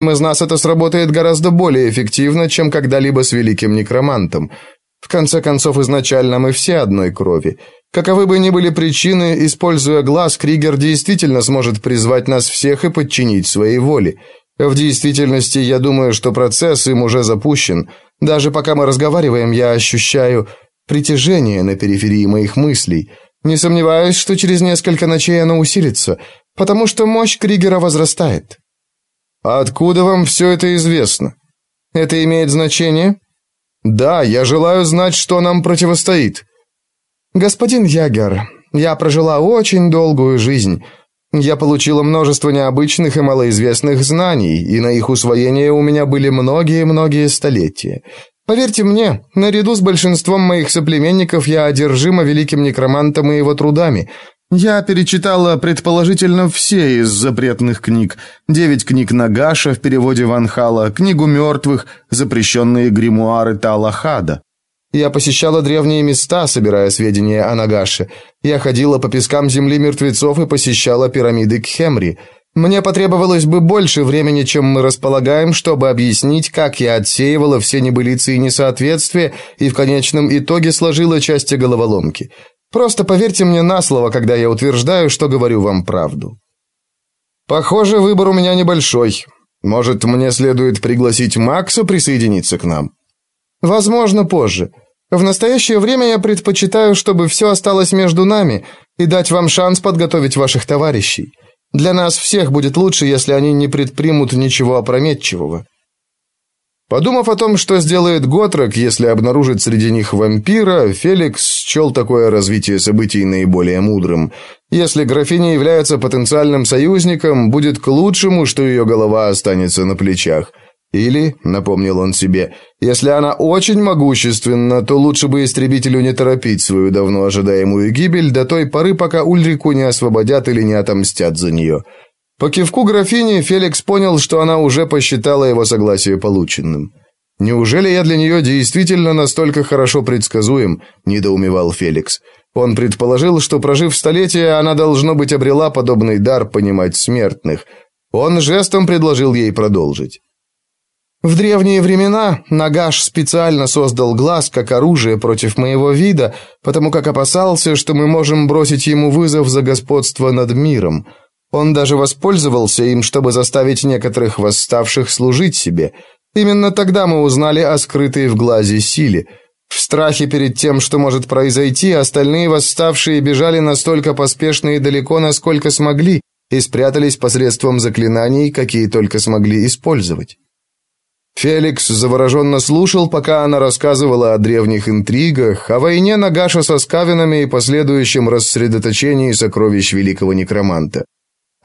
из нас это сработает гораздо более эффективно, чем когда-либо с великим некромантом. В конце концов, изначально мы все одной крови. Каковы бы ни были причины, используя глаз, Кригер действительно сможет призвать нас всех и подчинить своей воле. В действительности, я думаю, что процесс им уже запущен. Даже пока мы разговариваем, я ощущаю притяжение на периферии моих мыслей. Не сомневаюсь, что через несколько ночей оно усилится, потому что мощь Кригера возрастает. А откуда вам все это известно? Это имеет значение? Да, я желаю знать, что нам противостоит. Господин Ягер, я прожила очень долгую жизнь. Я получила множество необычных и малоизвестных знаний, и на их усвоение у меня были многие-многие столетия. Поверьте мне, наряду с большинством моих соплеменников я одержима великим некромантом и его трудами. Я перечитала, предположительно, все из запретных книг. Девять книг Нагаша в переводе Ван Хала, книгу мертвых, запрещенные гримуары Талахада. Я посещала древние места, собирая сведения о Нагаше. Я ходила по пескам земли мертвецов и посещала пирамиды Кхемри. Мне потребовалось бы больше времени, чем мы располагаем, чтобы объяснить, как я отсеивала все небылицы и несоответствия и в конечном итоге сложила части головоломки. Просто поверьте мне на слово, когда я утверждаю, что говорю вам правду. Похоже, выбор у меня небольшой. Может, мне следует пригласить Макса присоединиться к нам? Возможно, позже. В настоящее время я предпочитаю, чтобы все осталось между нами и дать вам шанс подготовить ваших товарищей. Для нас всех будет лучше, если они не предпримут ничего опрометчивого. Подумав о том, что сделает Готрок, если обнаружит среди них вампира, Феликс счел такое развитие событий наиболее мудрым. Если графиня является потенциальным союзником, будет к лучшему, что ее голова останется на плечах – или, напомнил он себе, если она очень могущественна, то лучше бы истребителю не торопить свою давно ожидаемую гибель до той поры, пока Ульрику не освободят или не отомстят за нее. По кивку графини Феликс понял, что она уже посчитала его согласие полученным. «Неужели я для нее действительно настолько хорошо предсказуем?» – недоумевал Феликс. Он предположил, что, прожив столетия, она, должно быть, обрела подобный дар понимать смертных. Он жестом предложил ей продолжить. В древние времена Нагаш специально создал глаз как оружие против моего вида, потому как опасался, что мы можем бросить ему вызов за господство над миром. Он даже воспользовался им, чтобы заставить некоторых восставших служить себе. Именно тогда мы узнали о скрытой в глазе силе. В страхе перед тем, что может произойти, остальные восставшие бежали настолько поспешно и далеко, насколько смогли, и спрятались посредством заклинаний, какие только смогли использовать. Феликс завороженно слушал, пока она рассказывала о древних интригах, о войне Нагаша со скавинами и последующем рассредоточении сокровищ великого некроманта.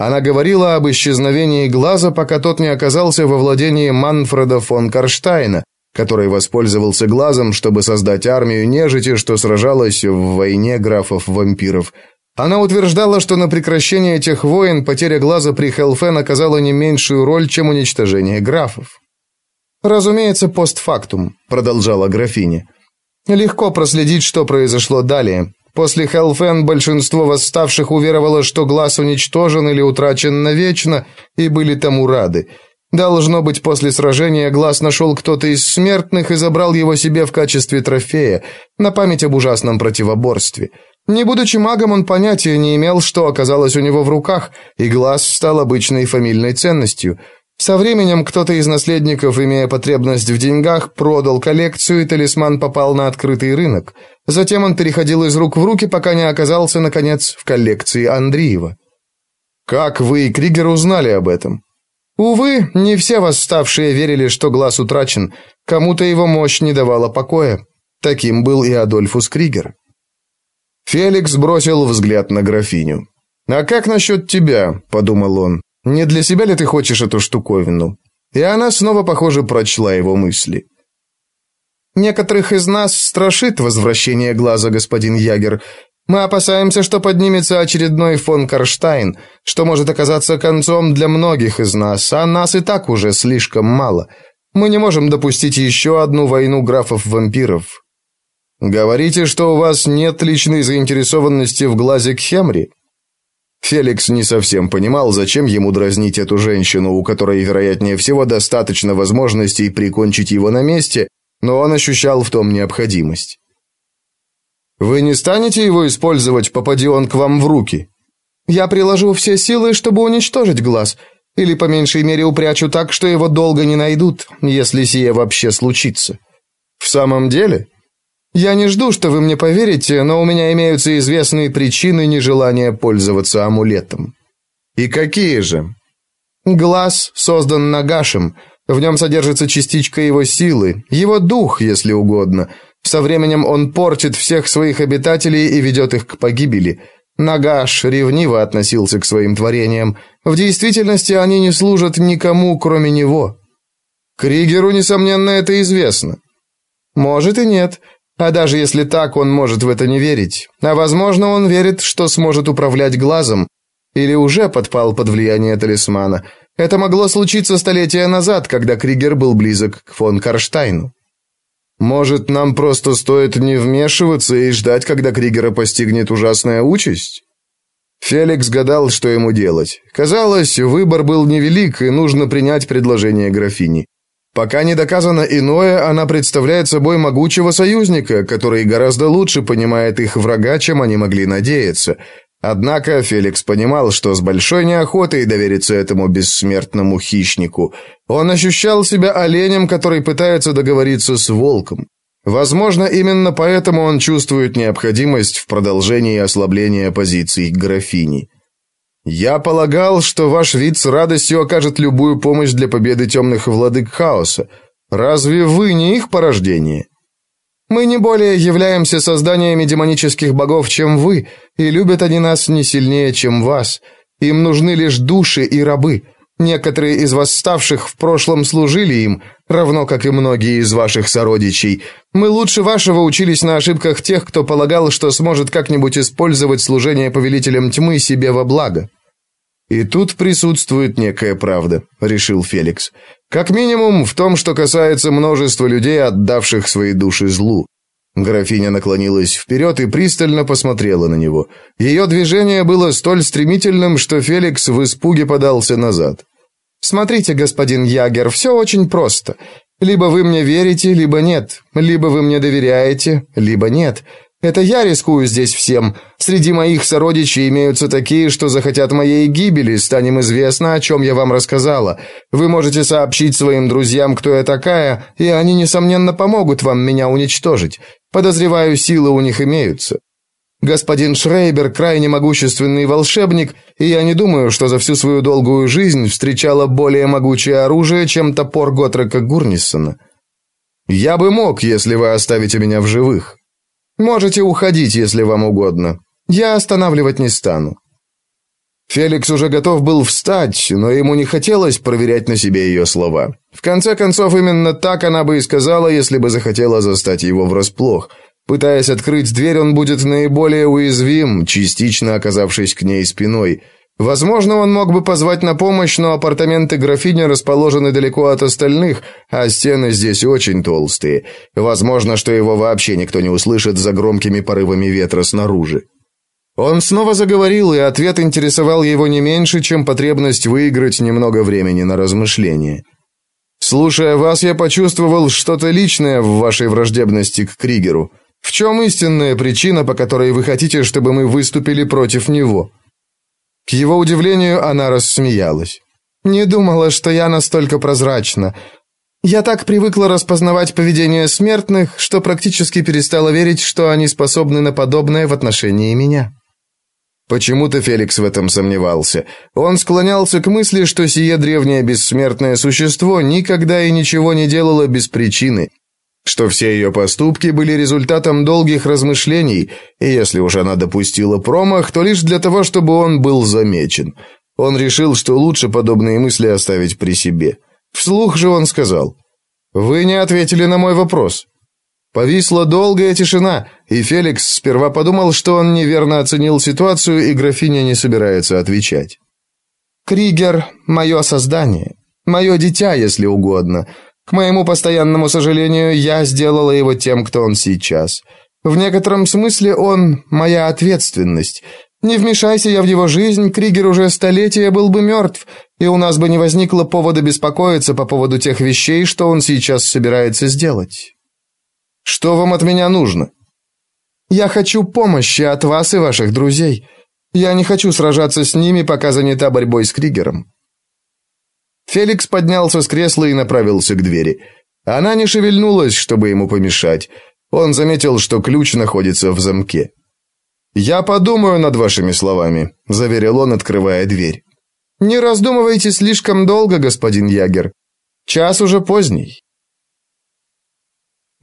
Она говорила об исчезновении глаза, пока тот не оказался во владении Манфреда фон Карштайна, который воспользовался глазом, чтобы создать армию нежити, что сражалась в войне графов-вампиров. Она утверждала, что на прекращение этих войн потеря глаза при Хелфен оказала не меньшую роль, чем уничтожение графов. Разумеется, постфактум, продолжала графиня. Легко проследить, что произошло далее. После Хелфен большинство восставших уверовало, что глаз уничтожен или утрачен навечно, и были тому рады. Должно быть, после сражения глаз нашел кто-то из смертных и забрал его себе в качестве трофея, на память об ужасном противоборстве. Не будучи магом, он понятия не имел, что оказалось у него в руках, и глаз стал обычной фамильной ценностью – со временем кто-то из наследников, имея потребность в деньгах, продал коллекцию, и талисман попал на открытый рынок. Затем он переходил из рук в руки, пока не оказался, наконец, в коллекции Андреева. «Как вы и Кригер узнали об этом?» «Увы, не все восставшие верили, что глаз утрачен. Кому-то его мощь не давала покоя. Таким был и Адольфус Кригер». Феликс бросил взгляд на графиню. «А как насчет тебя?» – подумал он. Не для себя ли ты хочешь эту штуковину? И она снова, похоже, прочла его мысли. Некоторых из нас страшит возвращение глаза, господин Ягер. Мы опасаемся, что поднимется очередной фон Карштайн, что может оказаться концом для многих из нас, а нас и так уже слишком мало. Мы не можем допустить еще одну войну графов-вампиров. Говорите, что у вас нет личной заинтересованности в глазе Кхемри? Феликс не совсем понимал, зачем ему дразнить эту женщину, у которой, вероятнее всего, достаточно возможностей прикончить его на месте, но он ощущал в том необходимость. «Вы не станете его использовать, попади он к вам в руки?» «Я приложу все силы, чтобы уничтожить глаз, или, по меньшей мере, упрячу так, что его долго не найдут, если сие вообще случится». «В самом деле?» Я не жду, что вы мне поверите, но у меня имеются известные причины нежелания пользоваться амулетом. И какие же? Глаз создан Нагашем. В нем содержится частичка его силы, его дух, если угодно. Со временем он портит всех своих обитателей и ведет их к погибели. Нагаш ревниво относился к своим творениям. В действительности они не служат никому, кроме него. Кригеру, несомненно, это известно. Может и нет. А даже если так, он может в это не верить. А возможно, он верит, что сможет управлять глазом. Или уже подпал под влияние талисмана. Это могло случиться столетия назад, когда Кригер был близок к фон Карштайну. Может, нам просто стоит не вмешиваться и ждать, когда Кригера постигнет ужасная участь? Феликс гадал, что ему делать. Казалось, выбор был невелик, и нужно принять предложение графини. Пока не доказано иное, она представляет собой могучего союзника, который гораздо лучше понимает их врага, чем они могли надеяться. Однако Феликс понимал, что с большой неохотой довериться этому бессмертному хищнику. Он ощущал себя оленем, который пытается договориться с волком. Возможно, именно поэтому он чувствует необходимость в продолжении ослабления позиций графини. Я полагал, что ваш вид с радостью окажет любую помощь для победы темных владык хаоса. Разве вы не их порождение? Мы не более являемся созданиями демонических богов, чем вы, и любят они нас не сильнее, чем вас. Им нужны лишь души и рабы. Некоторые из восставших в прошлом служили им, равно как и многие из ваших сородичей. Мы лучше вашего учились на ошибках тех, кто полагал, что сможет как-нибудь использовать служение повелителям тьмы себе во благо. И тут присутствует некая правда, решил Феликс. Как минимум в том, что касается множества людей, отдавших свои души злу. Графиня наклонилась вперед и пристально посмотрела на него. Ее движение было столь стремительным, что Феликс в испуге подался назад. «Смотрите, господин Ягер, все очень просто. Либо вы мне верите, либо нет. Либо вы мне доверяете, либо нет. Это я рискую здесь всем. Среди моих сородичей имеются такие, что захотят моей гибели, станем известно, о чем я вам рассказала. Вы можете сообщить своим друзьям, кто я такая, и они, несомненно, помогут вам меня уничтожить. Подозреваю, силы у них имеются. Господин Шрейбер крайне могущественный волшебник, и я не думаю, что за всю свою долгую жизнь встречала более могучее оружие, чем топор Готрека Гурнисона. Я бы мог, если вы оставите меня в живых. Можете уходить, если вам угодно. Я останавливать не стану. Феликс уже готов был встать, но ему не хотелось проверять на себе ее слова. В конце концов, именно так она бы и сказала, если бы захотела застать его врасплох. Пытаясь открыть дверь, он будет наиболее уязвим, частично оказавшись к ней спиной. Возможно, он мог бы позвать на помощь, но апартаменты графини расположены далеко от остальных, а стены здесь очень толстые. Возможно, что его вообще никто не услышит за громкими порывами ветра снаружи. Он снова заговорил, и ответ интересовал его не меньше, чем потребность выиграть немного времени на размышление. Слушая вас, я почувствовал что-то личное в вашей враждебности к Кригеру. В чем истинная причина, по которой вы хотите, чтобы мы выступили против него? К его удивлению, она рассмеялась. Не думала, что я настолько прозрачна. Я так привыкла распознавать поведение смертных, что практически перестала верить, что они способны на подобное в отношении меня. Почему-то Феликс в этом сомневался. Он склонялся к мысли, что сие древнее бессмертное существо никогда и ничего не делало без причины, что все ее поступки были результатом долгих размышлений, и если уж она допустила промах, то лишь для того, чтобы он был замечен. Он решил, что лучше подобные мысли оставить при себе. Вслух же он сказал: "Вы не ответили на мой вопрос". Повисла долгая тишина, и Феликс сперва подумал, что он неверно оценил ситуацию, и графиня не собирается отвечать. Кригер мое создание, мое дитя, если угодно. К моему постоянному сожалению, я сделала его тем, кто он сейчас. В некотором смысле он моя ответственность. Не вмешайся я в его жизнь, Кригер уже столетия был бы мертв, и у нас бы не возникло повода беспокоиться по поводу тех вещей, что он сейчас собирается сделать. Что вам от меня нужно? Я хочу помощи от вас и ваших друзей. Я не хочу сражаться с ними, пока занята борьбой с Кригером. Феликс поднялся с кресла и направился к двери. Она не шевельнулась, чтобы ему помешать. Он заметил, что ключ находится в замке. «Я подумаю над вашими словами», – заверил он, открывая дверь. «Не раздумывайте слишком долго, господин Ягер. Час уже поздний».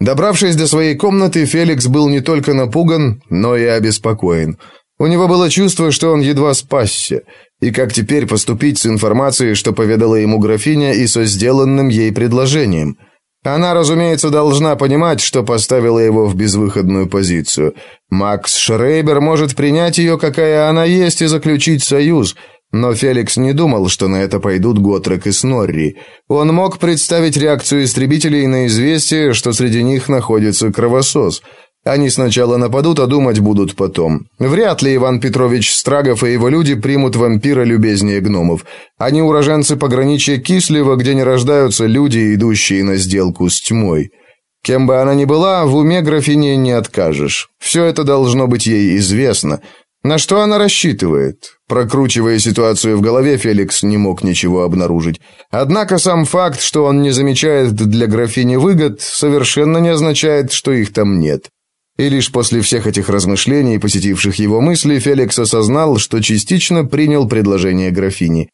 Добравшись до своей комнаты, Феликс был не только напуган, но и обеспокоен. У него было чувство, что он едва спасся, и как теперь поступить с информацией, что поведала ему графиня, и со сделанным ей предложением – она, разумеется, должна понимать, что поставила его в безвыходную позицию. Макс Шрейбер может принять ее, какая она есть, и заключить союз, но Феликс не думал, что на это пойдут Готрек и Снорри. Он мог представить реакцию истребителей на известие, что среди них находится кровосос – они сначала нападут, а думать будут потом. Вряд ли Иван Петрович Страгов и его люди примут вампира любезнее гномов. Они уроженцы пограничья Кислева, где не рождаются люди, идущие на сделку с тьмой. Кем бы она ни была, в уме графине не откажешь. Все это должно быть ей известно. На что она рассчитывает? Прокручивая ситуацию в голове, Феликс не мог ничего обнаружить. Однако сам факт, что он не замечает для графини выгод, совершенно не означает, что их там нет. И лишь после всех этих размышлений, посетивших его мысли, Феликс осознал, что частично принял предложение графини.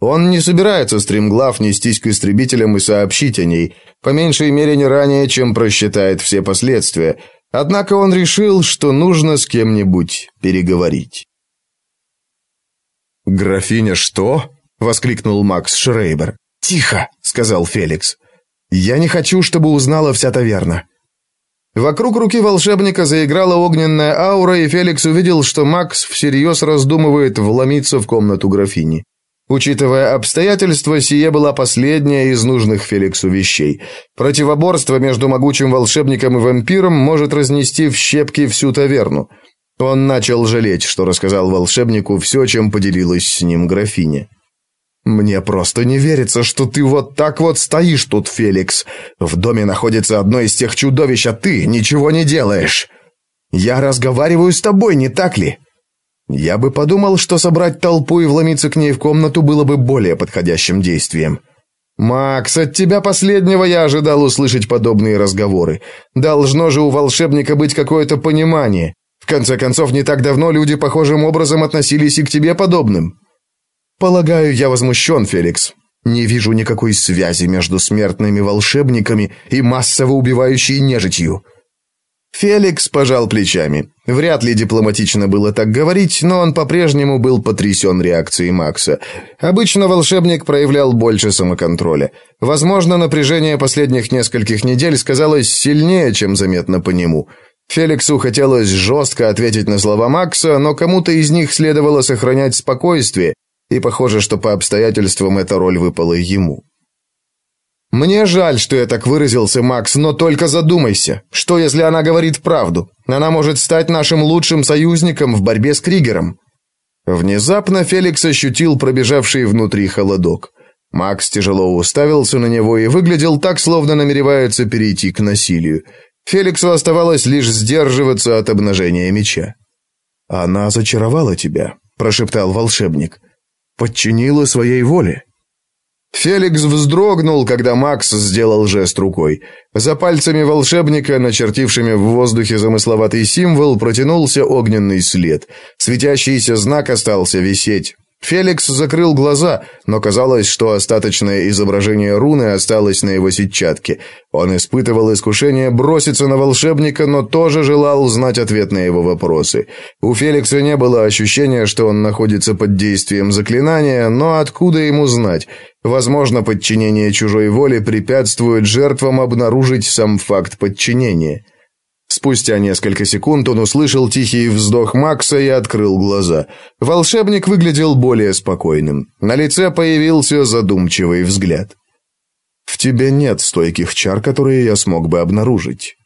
Он не собирается стремглав нестись к истребителям и сообщить о ней, по меньшей мере не ранее, чем просчитает все последствия. Однако он решил, что нужно с кем-нибудь переговорить. «Графиня что?» — воскликнул Макс Шрейбер. «Тихо!» — сказал Феликс. «Я не хочу, чтобы узнала вся таверна. Вокруг руки волшебника заиграла огненная аура, и Феликс увидел, что Макс всерьез раздумывает вломиться в комнату графини. Учитывая обстоятельства, сие была последняя из нужных Феликсу вещей. Противоборство между могучим волшебником и вампиром может разнести в щепки всю таверну. Он начал жалеть, что рассказал волшебнику все, чем поделилась с ним графиня. «Мне просто не верится, что ты вот так вот стоишь тут, Феликс. В доме находится одно из тех чудовищ, а ты ничего не делаешь. Я разговариваю с тобой, не так ли?» Я бы подумал, что собрать толпу и вломиться к ней в комнату было бы более подходящим действием. «Макс, от тебя последнего я ожидал услышать подобные разговоры. Должно же у волшебника быть какое-то понимание. В конце концов, не так давно люди похожим образом относились и к тебе подобным». Полагаю, я возмущен, Феликс. Не вижу никакой связи между смертными волшебниками и массово убивающей нежитью. Феликс пожал плечами. Вряд ли дипломатично было так говорить, но он по-прежнему был потрясен реакцией Макса. Обычно волшебник проявлял больше самоконтроля. Возможно, напряжение последних нескольких недель сказалось сильнее, чем заметно по нему. Феликсу хотелось жестко ответить на слова Макса, но кому-то из них следовало сохранять спокойствие, и похоже, что по обстоятельствам эта роль выпала ему. Мне жаль, что я так выразился, Макс, но только задумайся. Что, если она говорит правду? Она может стать нашим лучшим союзником в борьбе с Кригером. Внезапно Феликс ощутил пробежавший внутри холодок. Макс тяжело уставился на него и выглядел так, словно намеревается перейти к насилию. Феликсу оставалось лишь сдерживаться от обнажения меча. «Она зачаровала тебя», – прошептал волшебник подчинила своей воле. Феликс вздрогнул, когда Макс сделал жест рукой. За пальцами волшебника, начертившими в воздухе замысловатый символ, протянулся огненный след. Светящийся знак остался висеть. Феликс закрыл глаза, но казалось, что остаточное изображение руны осталось на его сетчатке. Он испытывал искушение броситься на волшебника, но тоже желал знать ответ на его вопросы. У Феликса не было ощущения, что он находится под действием заклинания, но откуда ему знать? Возможно, подчинение чужой воле препятствует жертвам обнаружить сам факт подчинения. Спустя несколько секунд он услышал тихий вздох Макса и открыл глаза. Волшебник выглядел более спокойным. На лице появился задумчивый взгляд. «В тебе нет стойких чар, которые я смог бы обнаружить».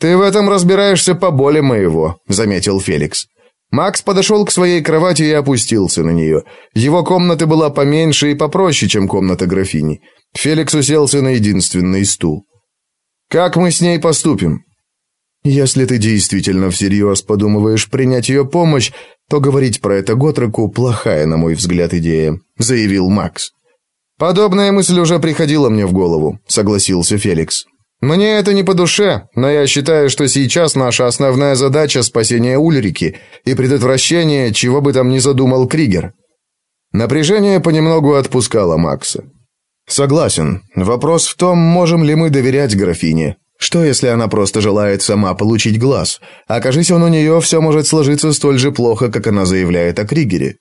«Ты в этом разбираешься поболее моего», — заметил Феликс. Макс подошел к своей кровати и опустился на нее. Его комната была поменьше и попроще, чем комната графини. Феликс уселся на единственный стул. «Как мы с ней поступим?» «Если ты действительно всерьез подумываешь принять ее помощь, то говорить про это Готреку плохая, на мой взгляд, идея», — заявил Макс. «Подобная мысль уже приходила мне в голову», — согласился Феликс. Мне это не по душе, но я считаю, что сейчас наша основная задача спасение Ульрики и предотвращение, чего бы там ни задумал Кригер. Напряжение понемногу отпускало Макса. Согласен. Вопрос в том, можем ли мы доверять графине. Что, если она просто желает сама получить глаз? Окажись он у нее, все может сложиться столь же плохо, как она заявляет о Кригере.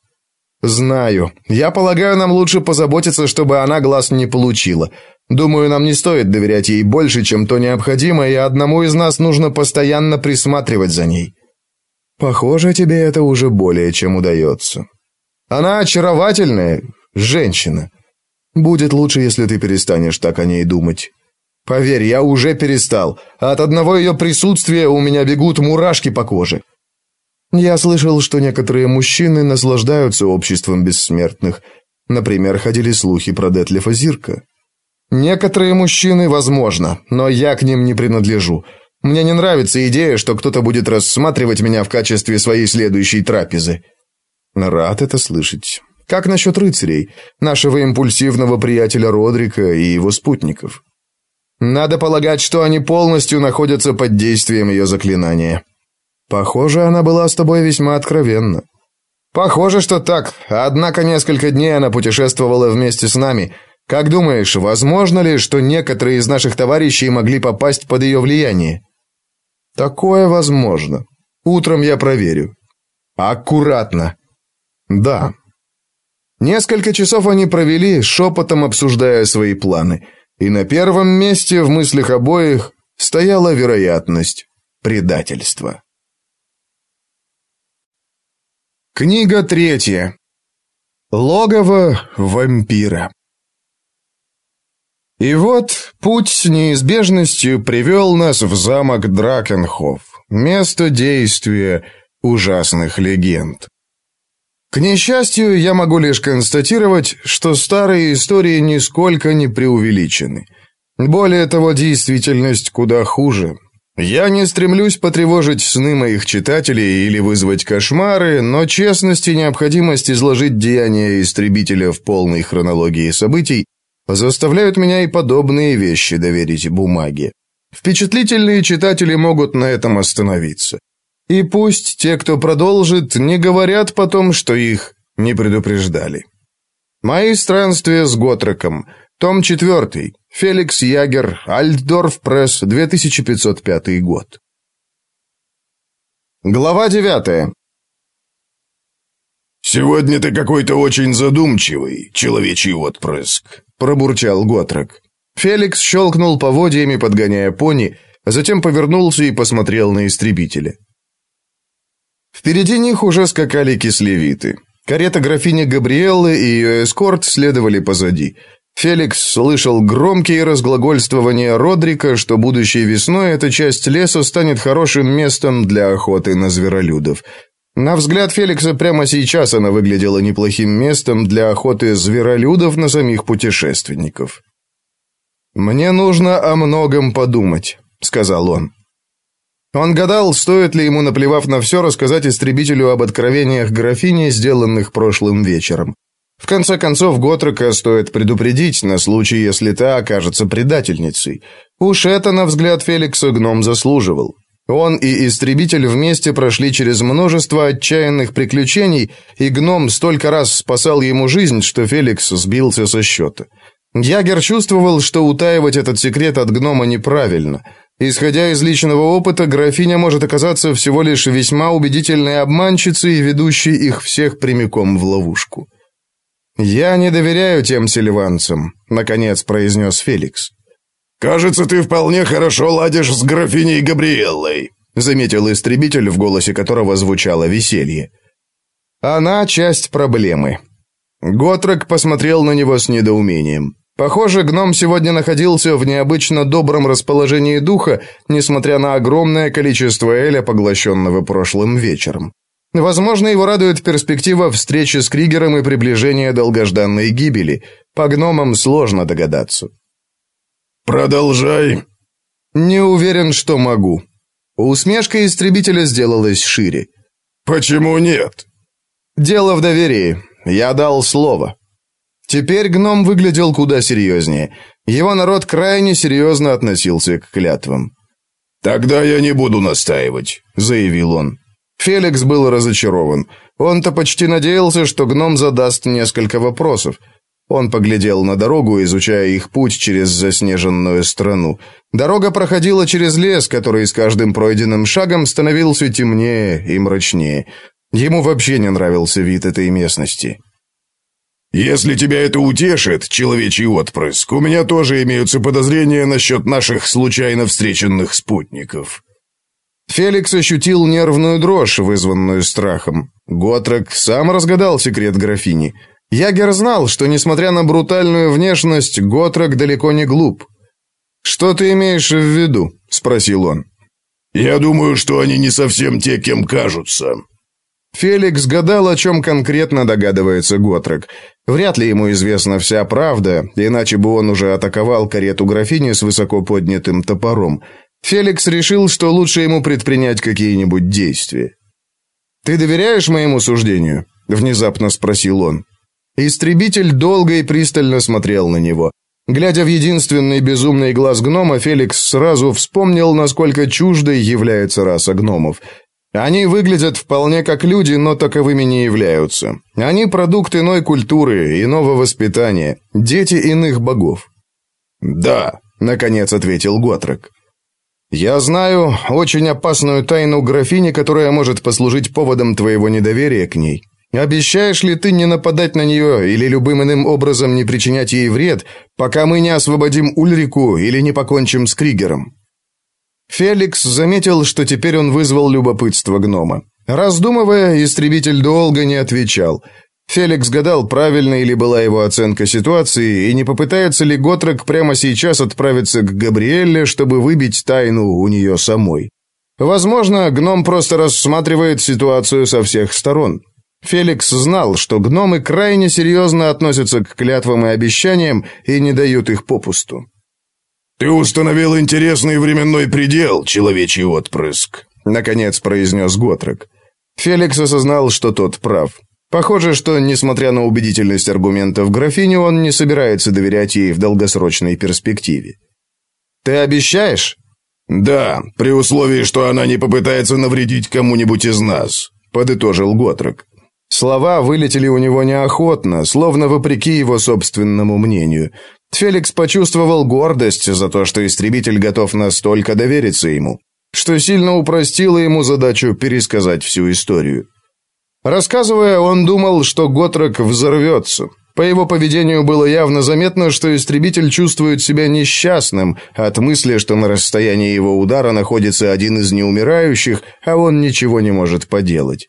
Знаю. Я полагаю, нам лучше позаботиться, чтобы она глаз не получила. Думаю, нам не стоит доверять ей больше, чем то необходимо, и одному из нас нужно постоянно присматривать за ней. Похоже, тебе это уже более чем удается. Она очаровательная женщина. Будет лучше, если ты перестанешь так о ней думать. Поверь, я уже перестал. От одного ее присутствия у меня бегут мурашки по коже. Я слышал, что некоторые мужчины наслаждаются обществом бессмертных. Например, ходили слухи про Детлифа Зирка. Некоторые мужчины, возможно, но я к ним не принадлежу. Мне не нравится идея, что кто-то будет рассматривать меня в качестве своей следующей трапезы. Рад это слышать. Как насчет рыцарей, нашего импульсивного приятеля Родрика и его спутников? Надо полагать, что они полностью находятся под действием ее заклинания. Похоже, она была с тобой весьма откровенна. Похоже, что так. Однако несколько дней она путешествовала вместе с нами. Как думаешь, возможно ли, что некоторые из наших товарищей могли попасть под ее влияние? Такое возможно. Утром я проверю. Аккуратно. Да. Несколько часов они провели, шепотом обсуждая свои планы. И на первом месте в мыслях обоих стояла вероятность предательства. Книга третья. Логово вампира. И вот путь с неизбежностью привел нас в замок Дракенхоф, место действия ужасных легенд. К несчастью, я могу лишь констатировать, что старые истории нисколько не преувеличены. Более того, действительность куда хуже. Я не стремлюсь потревожить сны моих читателей или вызвать кошмары, но честность и необходимость изложить деяния истребителя в полной хронологии событий заставляют меня и подобные вещи доверить бумаге. Впечатлительные читатели могут на этом остановиться. И пусть те, кто продолжит, не говорят потом, что их не предупреждали. Мои странствия с Готреком, том 4, Феликс Ягер, Альтдорф Пресс, 2505 год. Глава 9. «Сегодня ты какой-то очень задумчивый, человечий отпрыск», — пробурчал Готрек. Феликс щелкнул поводьями, подгоняя пони, а затем повернулся и посмотрел на истребителя. Впереди них уже скакали кислевиты. Карета графини Габриэллы и ее эскорт следовали позади — Феликс слышал громкие разглагольствования Родрика, что будущей весной эта часть леса станет хорошим местом для охоты на зверолюдов. На взгляд Феликса прямо сейчас она выглядела неплохим местом для охоты зверолюдов на самих путешественников. «Мне нужно о многом подумать», — сказал он. Он гадал, стоит ли ему, наплевав на все, рассказать истребителю об откровениях графини, сделанных прошлым вечером. В конце концов, Готрека стоит предупредить на случай, если та окажется предательницей. Уж это, на взгляд Феликса, гном заслуживал. Он и истребитель вместе прошли через множество отчаянных приключений, и гном столько раз спасал ему жизнь, что Феликс сбился со счета. Ягер чувствовал, что утаивать этот секрет от гнома неправильно. Исходя из личного опыта, графиня может оказаться всего лишь весьма убедительной обманщицей, ведущей их всех прямиком в ловушку. «Я не доверяю тем сильванцам», — наконец произнес Феликс. «Кажется, ты вполне хорошо ладишь с графиней Габриэллой», — заметил истребитель, в голосе которого звучало веселье. «Она часть проблемы». Готрек посмотрел на него с недоумением. Похоже, гном сегодня находился в необычно добром расположении духа, несмотря на огромное количество эля, поглощенного прошлым вечером. Возможно, его радует перспектива встречи с Кригером и приближения долгожданной гибели. По гномам сложно догадаться. «Продолжай». «Не уверен, что могу». Усмешка истребителя сделалась шире. «Почему нет?» «Дело в доверии. Я дал слово». Теперь гном выглядел куда серьезнее. Его народ крайне серьезно относился к клятвам. «Тогда я не буду настаивать», — заявил он. Феликс был разочарован. Он-то почти надеялся, что гном задаст несколько вопросов. Он поглядел на дорогу, изучая их путь через заснеженную страну. Дорога проходила через лес, который с каждым пройденным шагом становился темнее и мрачнее. Ему вообще не нравился вид этой местности. «Если тебя это утешит, человечий отпрыск, у меня тоже имеются подозрения насчет наших случайно встреченных спутников». Феликс ощутил нервную дрожь, вызванную страхом. Готрек сам разгадал секрет графини. Ягер знал, что, несмотря на брутальную внешность, Готрек далеко не глуп. «Что ты имеешь в виду?» – спросил он. «Я думаю, что они не совсем те, кем кажутся», Феликс гадал, о чем конкретно догадывается Готрек. Вряд ли ему известна вся правда, иначе бы он уже атаковал карету графини с высоко поднятым топором. Феликс решил, что лучше ему предпринять какие-нибудь действия. «Ты доверяешь моему суждению?» – внезапно спросил он. Истребитель долго и пристально смотрел на него. Глядя в единственный безумный глаз гнома, Феликс сразу вспомнил, насколько чуждой является раса гномов – они выглядят вполне как люди, но таковыми не являются. Они продукт иной культуры, иного воспитания, дети иных богов. «Да», — наконец ответил Готрек. «Я знаю очень опасную тайну графини, которая может послужить поводом твоего недоверия к ней. Обещаешь ли ты не нападать на нее или любым иным образом не причинять ей вред, пока мы не освободим Ульрику или не покончим с Кригером?» Феликс заметил, что теперь он вызвал любопытство гнома. Раздумывая, истребитель долго не отвечал. Феликс гадал, правильной ли была его оценка ситуации, и не попытается ли Готрек прямо сейчас отправиться к Габриэлле, чтобы выбить тайну у нее самой. Возможно, гном просто рассматривает ситуацию со всех сторон. Феликс знал, что гномы крайне серьезно относятся к клятвам и обещаниям и не дают их попусту. «Ты установил интересный временной предел, человечий отпрыск», — наконец произнес Готрек. Феликс осознал, что тот прав. Похоже, что, несмотря на убедительность аргументов графини, он не собирается доверять ей в долгосрочной перспективе. «Ты обещаешь?» «Да, при условии, что она не попытается навредить кому-нибудь из нас», — подытожил Готрек. Слова вылетели у него неохотно, словно вопреки его собственному мнению. Феликс почувствовал гордость за то, что истребитель готов настолько довериться ему, что сильно упростило ему задачу пересказать всю историю. Рассказывая, он думал, что Готрек взорвется. По его поведению было явно заметно, что истребитель чувствует себя несчастным от мысли, что на расстоянии его удара находится один из неумирающих, а он ничего не может поделать.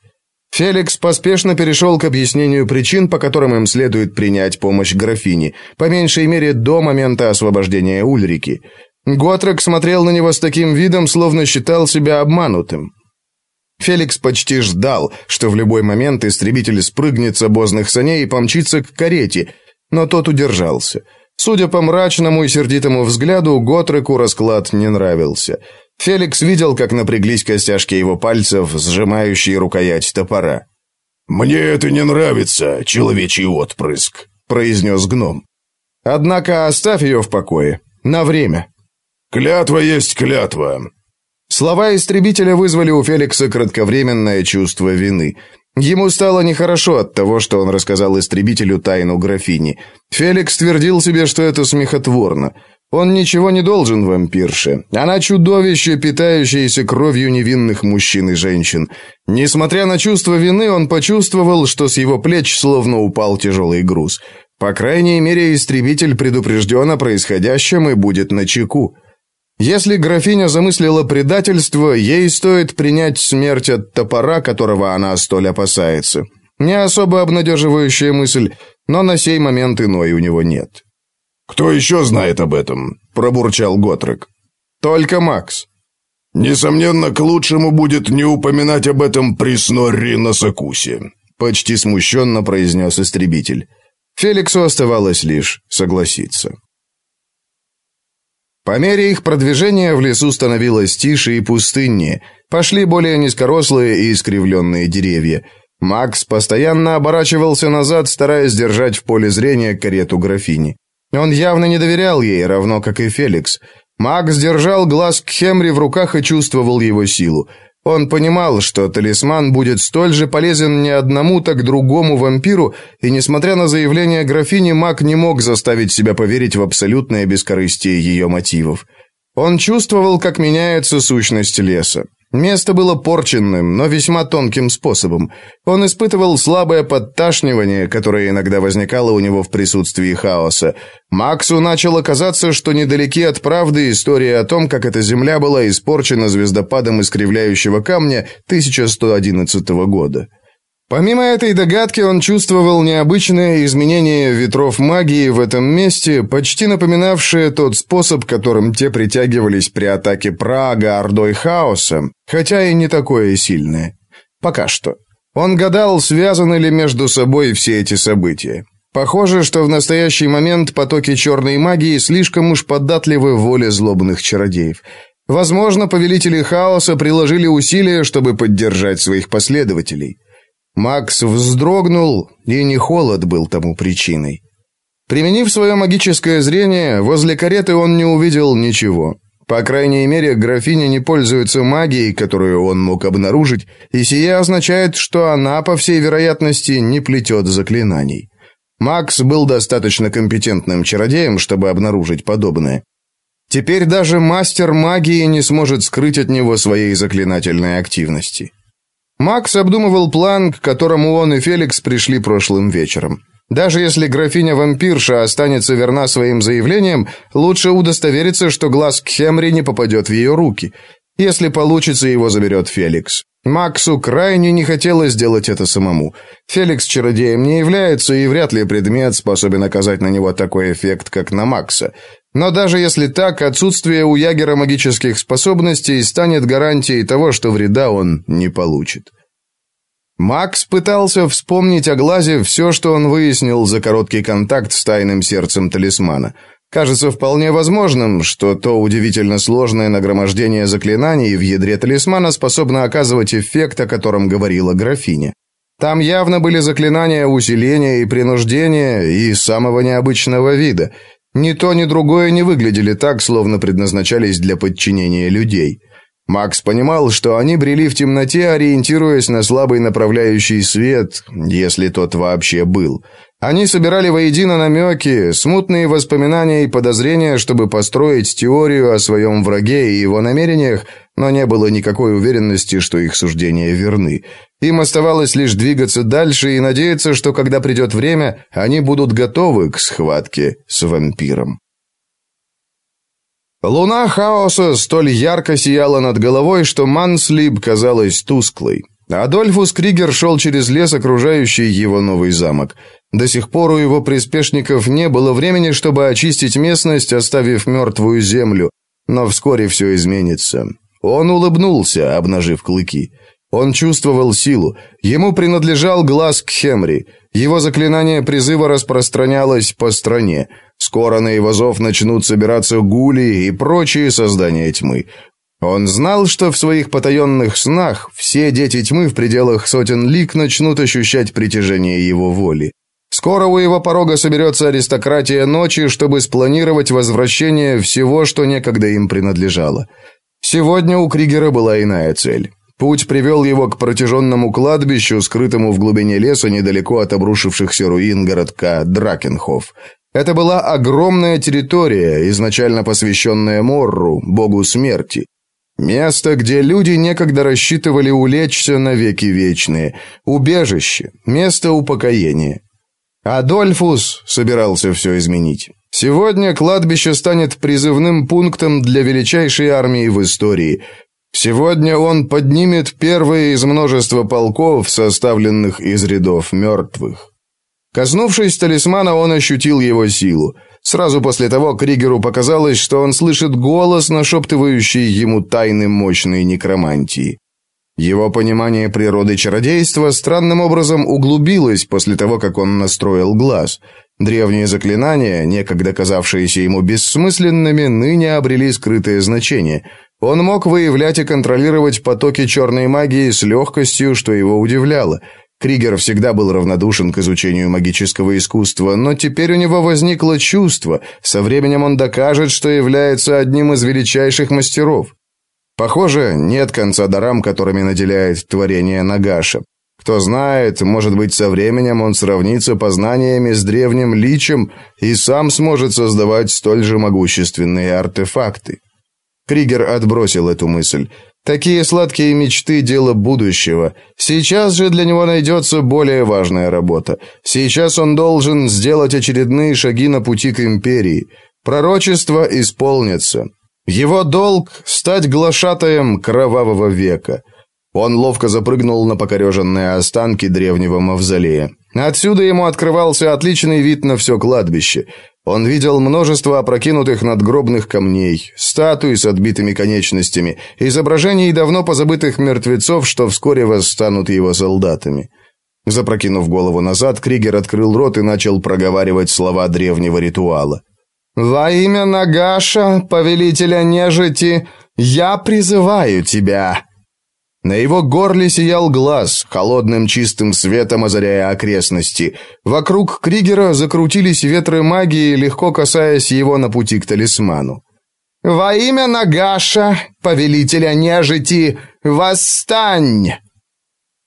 Феликс поспешно перешел к объяснению причин, по которым им следует принять помощь графини, по меньшей мере до момента освобождения Ульрики. Готрек смотрел на него с таким видом, словно считал себя обманутым. Феликс почти ждал, что в любой момент истребитель спрыгнет с обозных саней и помчится к карете, но тот удержался. Судя по мрачному и сердитому взгляду, Готреку расклад не нравился – Феликс видел, как напряглись костяшки его пальцев, сжимающие рукоять топора. «Мне это не нравится, человечий отпрыск», — произнес гном. «Однако оставь ее в покое. На время». «Клятва есть клятва». Слова истребителя вызвали у Феликса кратковременное чувство вины. Ему стало нехорошо от того, что он рассказал истребителю тайну графини. Феликс твердил себе, что это смехотворно. Он ничего не должен вампирше. Она чудовище, питающееся кровью невинных мужчин и женщин. Несмотря на чувство вины, он почувствовал, что с его плеч словно упал тяжелый груз. По крайней мере, истребитель предупрежден о происходящем и будет на чеку. Если графиня замыслила предательство, ей стоит принять смерть от топора, которого она столь опасается. Не особо обнадеживающая мысль, но на сей момент иной у него нет. «Кто еще знает об этом?» – пробурчал Готрек. «Только Макс». Несомненно, к лучшему будет не упоминать об этом при Снорри на Сакусе», — почти смущенно произнес истребитель. Феликсу оставалось лишь согласиться. По мере их продвижения в лесу становилось тише и пустыннее. Пошли более низкорослые и искривленные деревья. Макс постоянно оборачивался назад, стараясь держать в поле зрения карету графини. Он явно не доверял ей, равно как и Феликс. Макс держал глаз к Хемри в руках и чувствовал его силу. Он понимал, что талисман будет столь же полезен не одному, так другому вампиру, и несмотря на заявление графини, маг не мог заставить себя поверить в абсолютное бескорыстие ее мотивов. Он чувствовал, как меняется сущность леса. Место было порченным, но весьма тонким способом. Он испытывал слабое подташнивание, которое иногда возникало у него в присутствии хаоса. Максу начало казаться, что недалеки от правды история о том, как эта земля была испорчена звездопадом искривляющего камня 1111 года. Помимо этой догадки, он чувствовал необычное изменение ветров магии в этом месте, почти напоминавшее тот способ, которым те притягивались при атаке Прага Ордой Хаоса, хотя и не такое сильное. Пока что. Он гадал, связаны ли между собой все эти события. Похоже, что в настоящий момент потоки черной магии слишком уж податливы воле злобных чародеев. Возможно, повелители хаоса приложили усилия, чтобы поддержать своих последователей. Макс вздрогнул, и не холод был тому причиной. Применив свое магическое зрение, возле кареты он не увидел ничего. По крайней мере, графиня не пользуется магией, которую он мог обнаружить, и сие означает, что она, по всей вероятности, не плетет заклинаний. Макс был достаточно компетентным чародеем, чтобы обнаружить подобное. Теперь даже мастер магии не сможет скрыть от него своей заклинательной активности. Макс обдумывал план, к которому он и Феликс пришли прошлым вечером. Даже если графиня-вампирша останется верна своим заявлениям, лучше удостовериться, что глаз к Хемри не попадет в ее руки. Если получится, его заберет Феликс. Максу крайне не хотелось сделать это самому. Феликс чародеем не является, и вряд ли предмет способен оказать на него такой эффект, как на Макса. Но даже если так, отсутствие у Ягера магических способностей станет гарантией того, что вреда он не получит. Макс пытался вспомнить о глазе все, что он выяснил за короткий контакт с тайным сердцем талисмана – Кажется вполне возможным, что то удивительно сложное нагромождение заклинаний в ядре талисмана способно оказывать эффект, о котором говорила графиня. Там явно были заклинания усиления и принуждения и самого необычного вида. Ни то, ни другое не выглядели так, словно предназначались для подчинения людей. Макс понимал, что они брели в темноте, ориентируясь на слабый направляющий свет, если тот вообще был. Они собирали воедино намеки, смутные воспоминания и подозрения, чтобы построить теорию о своем враге и его намерениях, но не было никакой уверенности, что их суждения верны. Им оставалось лишь двигаться дальше и надеяться, что когда придет время, они будут готовы к схватке с вампиром. Луна хаоса столь ярко сияла над головой, что Манслиб казалась тусклой. Адольфус Кригер шел через лес, окружающий его новый замок. До сих пор у его приспешников не было времени, чтобы очистить местность, оставив мертвую землю. Но вскоре все изменится. Он улыбнулся, обнажив клыки. Он чувствовал силу. Ему принадлежал глаз к Хемри. Его заклинание призыва распространялось по стране. Скоро на его зов начнут собираться гули и прочие создания тьмы. Он знал, что в своих потаенных снах все дети тьмы в пределах сотен лик начнут ощущать притяжение его воли. Скоро у его порога соберется аристократия ночи, чтобы спланировать возвращение всего, что некогда им принадлежало. Сегодня у Кригера была иная цель. Путь привел его к протяженному кладбищу, скрытому в глубине леса недалеко от обрушившихся руин городка Дракенхоф. Это была огромная территория, изначально посвященная Морру, богу смерти. Место, где люди некогда рассчитывали улечься навеки вечные. Убежище, место упокоения. Адольфус собирался все изменить. Сегодня кладбище станет призывным пунктом для величайшей армии в истории. Сегодня он поднимет первые из множества полков, составленных из рядов мертвых. Коснувшись талисмана, он ощутил его силу. Сразу после того Кригеру показалось, что он слышит голос, нашептывающий ему тайны мощной некромантии. Его понимание природы чародейства странным образом углубилось после того, как он настроил глаз. Древние заклинания, некогда казавшиеся ему бессмысленными, ныне обрели скрытое значение. Он мог выявлять и контролировать потоки черной магии с легкостью, что его удивляло – Кригер всегда был равнодушен к изучению магического искусства, но теперь у него возникло чувство, со временем он докажет, что является одним из величайших мастеров. Похоже, нет конца дарам, которыми наделяет творение Нагаша. Кто знает, может быть, со временем он сравнится познаниями с древним личем и сам сможет создавать столь же могущественные артефакты. Кригер отбросил эту мысль. Такие сладкие мечты – дело будущего. Сейчас же для него найдется более важная работа. Сейчас он должен сделать очередные шаги на пути к империи. Пророчество исполнится. Его долг – стать глашатаем кровавого века. Он ловко запрыгнул на покореженные останки древнего мавзолея. Отсюда ему открывался отличный вид на все кладбище. Он видел множество опрокинутых надгробных камней, статуй с отбитыми конечностями, изображений давно позабытых мертвецов, что вскоре восстанут его солдатами. Запрокинув голову назад, Кригер открыл рот и начал проговаривать слова древнего ритуала. «Во имя Нагаша, повелителя нежити, я призываю тебя!» На его горле сиял глаз, холодным чистым светом озаряя окрестности. Вокруг Кригера закрутились ветры магии, легко касаясь его на пути к талисману. «Во имя Нагаша, повелителя нежити, восстань!»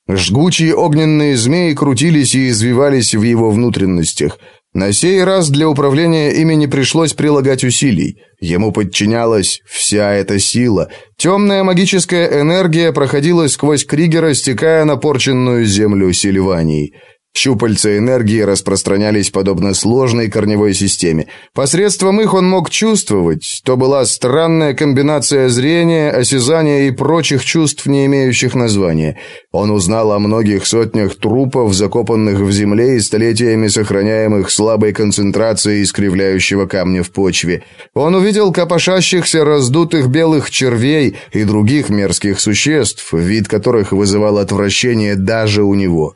Жгучие огненные змеи крутились и извивались в его внутренностях – на сей раз для управления ими не пришлось прилагать усилий. Ему подчинялась вся эта сила. Темная магическая энергия проходила сквозь Кригера, стекая на порченную землю Сильвании. Щупальца энергии распространялись подобно сложной корневой системе. Посредством их он мог чувствовать. То была странная комбинация зрения, осязания и прочих чувств, не имеющих названия. Он узнал о многих сотнях трупов, закопанных в земле и столетиями сохраняемых слабой концентрацией искривляющего камня в почве. Он увидел копошащихся раздутых белых червей и других мерзких существ, вид которых вызывал отвращение даже у него.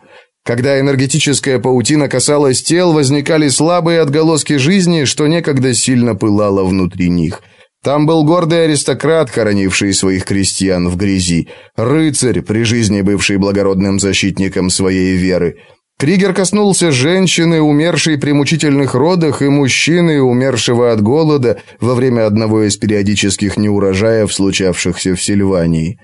Когда энергетическая паутина касалась тел, возникали слабые отголоски жизни, что некогда сильно пылало внутри них. Там был гордый аристократ, хоронивший своих крестьян в грязи, рыцарь, при жизни бывший благородным защитником своей веры. Кригер коснулся женщины, умершей при мучительных родах, и мужчины, умершего от голода во время одного из периодических неурожаев, случавшихся в Сильвании.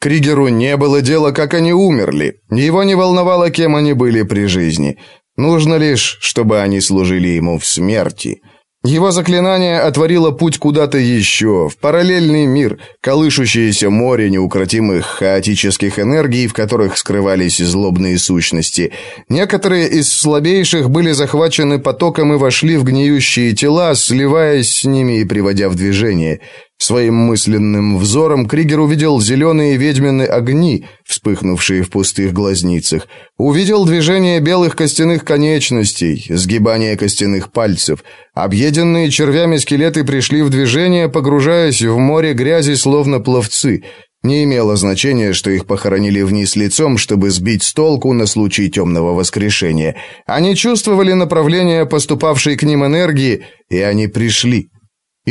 Кригеру не было дела, как они умерли. Его не волновало, кем они были при жизни. Нужно лишь, чтобы они служили ему в смерти. Его заклинание отворило путь куда-то еще, в параллельный мир, колышущееся море неукротимых хаотических энергий, в которых скрывались злобные сущности. Некоторые из слабейших были захвачены потоком и вошли в гниющие тела, сливаясь с ними и приводя в движение. Своим мысленным взором Кригер увидел зеленые ведьмины огни, вспыхнувшие в пустых глазницах. Увидел движение белых костяных конечностей, сгибание костяных пальцев. Объеденные червями скелеты пришли в движение, погружаясь в море грязи, словно пловцы. Не имело значения, что их похоронили вниз лицом, чтобы сбить с толку на случай темного воскрешения. Они чувствовали направление поступавшей к ним энергии, и они пришли.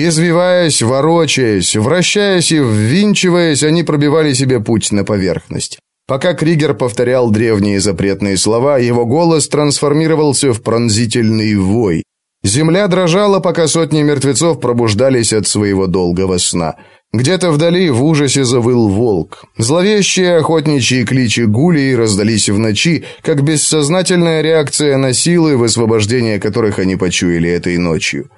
Извиваясь, ворочаясь, вращаясь и ввинчиваясь, они пробивали себе путь на поверхность. Пока Кригер повторял древние запретные слова, его голос трансформировался в пронзительный вой. Земля дрожала, пока сотни мертвецов пробуждались от своего долгого сна. Где-то вдали в ужасе завыл волк. Зловещие охотничьи кличи гулей раздались в ночи, как бессознательная реакция на силы, высвобождение которых они почуяли этой ночью.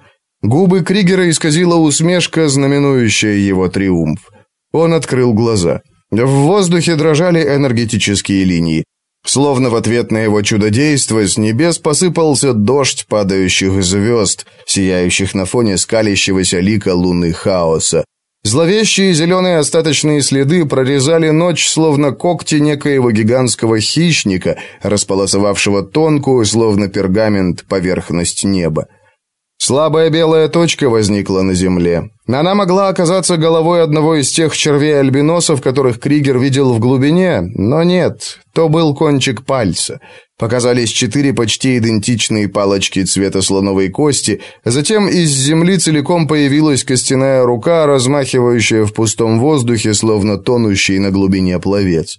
Губы Кригера исказила усмешка, знаменующая его триумф. Он открыл глаза. В воздухе дрожали энергетические линии. Словно в ответ на его чудодейство с небес посыпался дождь падающих звезд, сияющих на фоне скалящегося лика луны хаоса. Зловещие зеленые остаточные следы прорезали ночь, словно когти некоего гигантского хищника, располосовавшего тонкую, словно пергамент, поверхность неба. Слабая белая точка возникла на земле. Она могла оказаться головой одного из тех червей-альбиносов, которых Кригер видел в глубине, но нет, то был кончик пальца. Показались четыре почти идентичные палочки цвета слоновой кости, затем из земли целиком появилась костяная рука, размахивающая в пустом воздухе, словно тонущий на глубине пловец.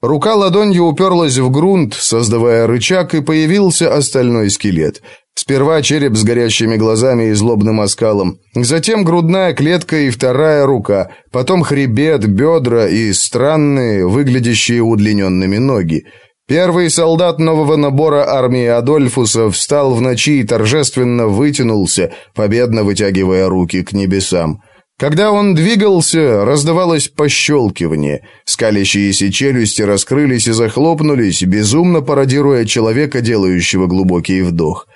Рука ладонью уперлась в грунт, создавая рычаг, и появился остальной скелет. Сперва череп с горящими глазами и злобным оскалом, затем грудная клетка и вторая рука, потом хребет, бедра и странные, выглядящие удлиненными ноги. Первый солдат нового набора армии Адольфуса встал в ночи и торжественно вытянулся, победно вытягивая руки к небесам. Когда он двигался, раздавалось пощелкивание. Скалящиеся челюсти раскрылись и захлопнулись, безумно пародируя человека, делающего глубокий вдох.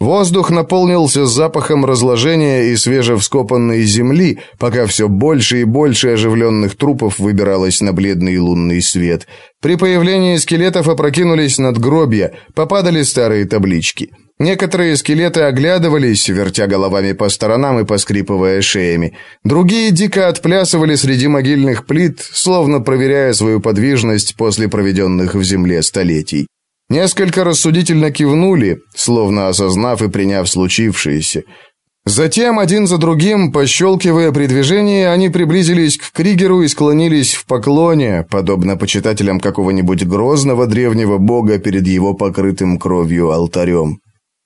Воздух наполнился запахом разложения и свежевскопанной земли, пока все больше и больше оживленных трупов выбиралось на бледный лунный свет. При появлении скелетов опрокинулись надгробья, попадали старые таблички. Некоторые скелеты оглядывались, вертя головами по сторонам и поскрипывая шеями. Другие дико отплясывали среди могильных плит, словно проверяя свою подвижность после проведенных в земле столетий. Несколько рассудительно кивнули, словно осознав и приняв случившееся. Затем, один за другим, пощелкивая при движении, они приблизились к Кригеру и склонились в поклоне, подобно почитателям какого-нибудь грозного древнего бога перед его покрытым кровью алтарем.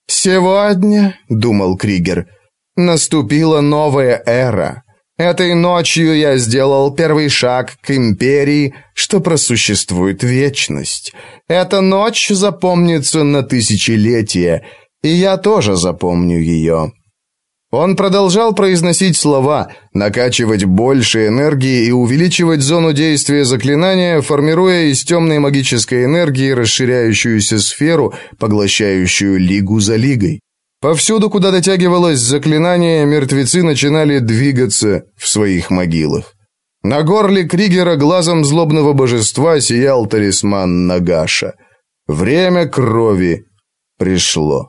«Сегодня», — думал Кригер, — «наступила новая эра». Этой ночью я сделал первый шаг к империи, что просуществует вечность. Эта ночь запомнится на тысячелетия, и я тоже запомню ее». Он продолжал произносить слова, накачивать больше энергии и увеличивать зону действия заклинания, формируя из темной магической энергии расширяющуюся сферу, поглощающую лигу за лигой. Повсюду, куда дотягивалось заклинание, мертвецы начинали двигаться в своих могилах. На горле Кригера глазом злобного божества сиял талисман Нагаша. Время крови пришло.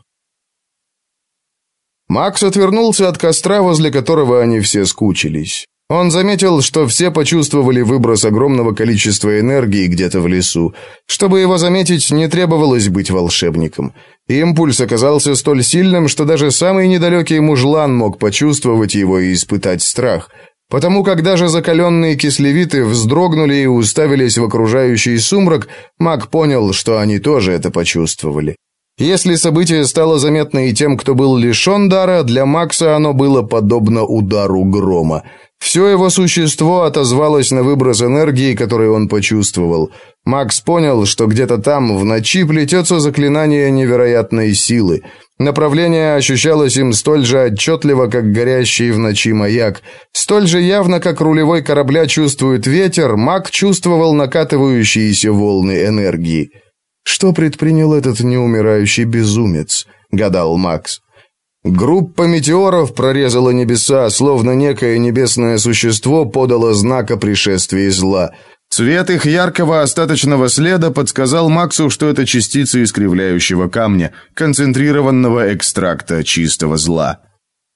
Макс отвернулся от костра, возле которого они все скучились. Он заметил, что все почувствовали выброс огромного количества энергии где-то в лесу. Чтобы его заметить, не требовалось быть волшебником. Импульс оказался столь сильным, что даже самый недалекий мужлан мог почувствовать его и испытать страх. Потому как даже закаленные кислевиты вздрогнули и уставились в окружающий сумрак, маг понял, что они тоже это почувствовали. Если событие стало заметно и тем, кто был лишен дара, для Макса оно было подобно удару грома – все его существо отозвалось на выброс энергии, который он почувствовал. Макс понял, что где-то там, в ночи, плетется заклинание невероятной силы. Направление ощущалось им столь же отчетливо, как горящий в ночи маяк. Столь же явно, как рулевой корабля чувствует ветер, Мак чувствовал накатывающиеся волны энергии. «Что предпринял этот неумирающий безумец?» — гадал Макс. Группа метеоров прорезала небеса, словно некое небесное существо подало знак о пришествии зла. Цвет их яркого остаточного следа подсказал Максу, что это частицы искривляющего камня, концентрированного экстракта чистого зла.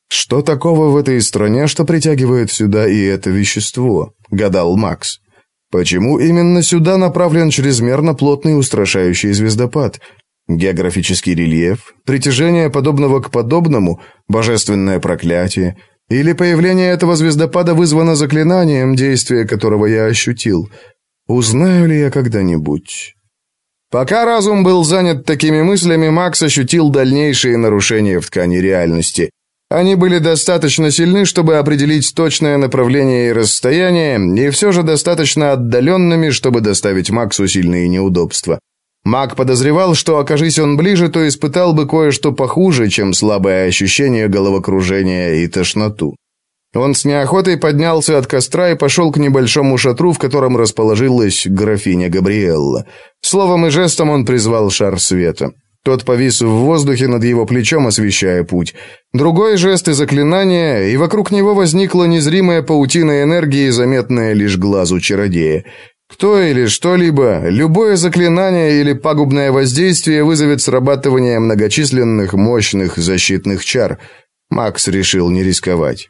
«Что такого в этой стране, что притягивает сюда и это вещество?» — гадал Макс. «Почему именно сюда направлен чрезмерно плотный устрашающий звездопад? Географический рельеф, притяжение подобного к подобному, божественное проклятие, или появление этого звездопада вызвано заклинанием, действие которого я ощутил. Узнаю ли я когда-нибудь? Пока разум был занят такими мыслями, Макс ощутил дальнейшие нарушения в ткани реальности. Они были достаточно сильны, чтобы определить точное направление и расстояние, и все же достаточно отдаленными, чтобы доставить Максу сильные неудобства. Маг подозревал, что, окажись он ближе, то испытал бы кое-что похуже, чем слабое ощущение головокружения и тошноту. Он с неохотой поднялся от костра и пошел к небольшому шатру, в котором расположилась графиня Габриэлла. Словом и жестом он призвал шар света. Тот повис в воздухе над его плечом, освещая путь. Другой жест и заклинание, и вокруг него возникла незримая паутина энергии, заметная лишь глазу чародея. Кто или что-либо, любое заклинание или пагубное воздействие вызовет срабатывание многочисленных мощных защитных чар. Макс решил не рисковать.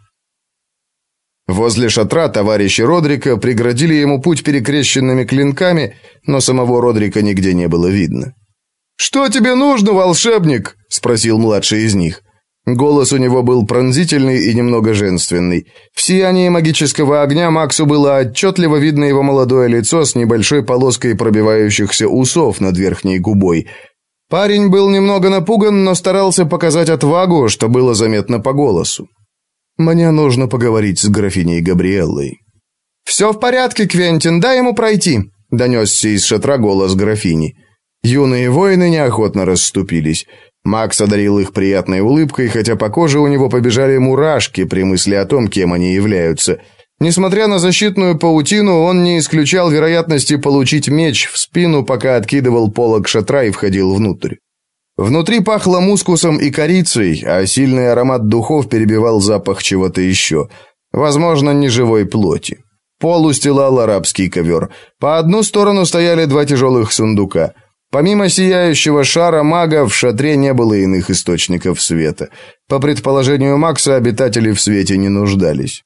Возле шатра товарищи Родрика преградили ему путь перекрещенными клинками, но самого Родрика нигде не было видно. «Что тебе нужно, волшебник?» – спросил младший из них. Голос у него был пронзительный и немного женственный. В сиянии магического огня Максу было отчетливо видно его молодое лицо с небольшой полоской пробивающихся усов над верхней губой. Парень был немного напуган, но старался показать отвагу, что было заметно по голосу. Мне нужно поговорить с графиней Габриэллой. «Все в порядке, Квентин, дай ему пройти», — донесся из шатра голос графини. Юные воины неохотно расступились. Макс одарил их приятной улыбкой, хотя по коже у него побежали мурашки при мысли о том, кем они являются. Несмотря на защитную паутину, он не исключал вероятности получить меч в спину, пока откидывал полог шатра и входил внутрь. Внутри пахло мускусом и корицей, а сильный аромат духов перебивал запах чего-то еще. Возможно, неживой плоти. Пол устилал арабский ковер. По одну сторону стояли два тяжелых сундука. Помимо сияющего шара мага, в шатре не было иных источников света. По предположению Макса, обитатели в свете не нуждались.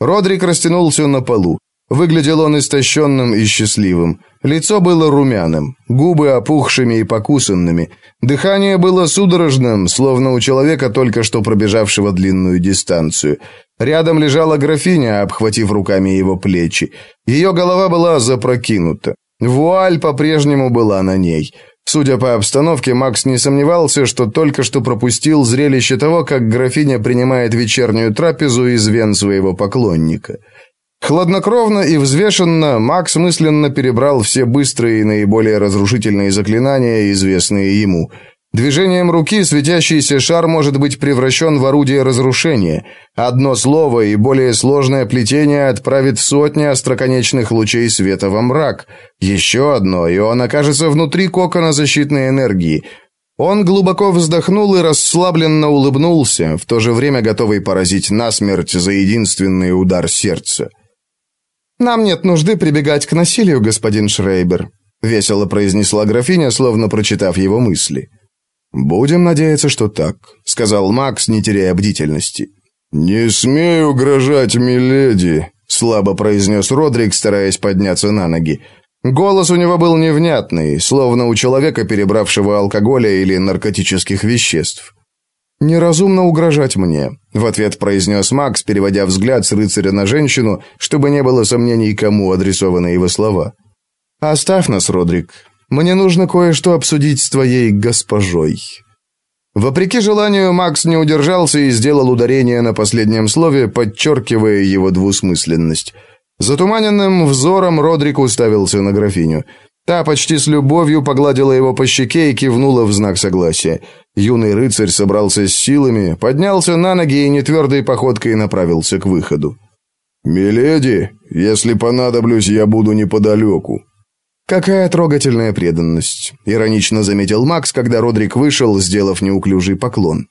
Родрик растянулся на полу. Выглядел он истощенным и счастливым. Лицо было румяным, губы опухшими и покусанными. Дыхание было судорожным, словно у человека, только что пробежавшего длинную дистанцию. Рядом лежала графиня, обхватив руками его плечи. Ее голова была запрокинута. Вуаль по-прежнему была на ней. Судя по обстановке, Макс не сомневался, что только что пропустил зрелище того, как графиня принимает вечернюю трапезу из вен своего поклонника. Хладнокровно и взвешенно Макс мысленно перебрал все быстрые и наиболее разрушительные заклинания, известные ему. Движением руки светящийся шар может быть превращен в орудие разрушения. Одно слово и более сложное плетение отправит сотни остроконечных лучей света во мрак. Еще одно, и он окажется внутри кокона защитной энергии. Он глубоко вздохнул и расслабленно улыбнулся, в то же время готовый поразить насмерть за единственный удар сердца. «Нам нет нужды прибегать к насилию, господин Шрейбер», весело произнесла графиня, словно прочитав его мысли. «Будем надеяться, что так», — сказал Макс, не теряя бдительности. «Не смею угрожать миледи», — слабо произнес Родрик, стараясь подняться на ноги. Голос у него был невнятный, словно у человека, перебравшего алкоголя или наркотических веществ. «Неразумно угрожать мне», — в ответ произнес Макс, переводя взгляд с рыцаря на женщину, чтобы не было сомнений, кому адресованы его слова. «Оставь нас, Родрик. Мне нужно кое-что обсудить с твоей госпожой». Вопреки желанию, Макс не удержался и сделал ударение на последнем слове, подчеркивая его двусмысленность. Затуманенным взором Родрик уставился на графиню. Та почти с любовью погладила его по щеке и кивнула в знак согласия. Юный рыцарь собрался с силами, поднялся на ноги и нетвердой походкой направился к выходу. «Миледи, если понадоблюсь, я буду неподалеку». «Какая трогательная преданность», — иронично заметил Макс, когда Родрик вышел, сделав неуклюжий поклон.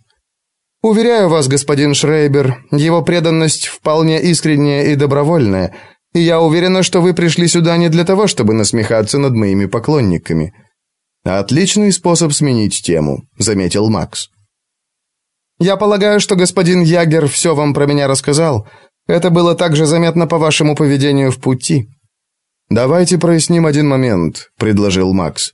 «Уверяю вас, господин Шрейбер, его преданность вполне искренняя и добровольная» и я уверена, что вы пришли сюда не для того, чтобы насмехаться над моими поклонниками». «Отличный способ сменить тему», — заметил Макс. «Я полагаю, что господин Ягер все вам про меня рассказал. Это было также заметно по вашему поведению в пути». «Давайте проясним один момент», — предложил Макс.